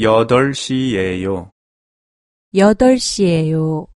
8시예요. 8시예요.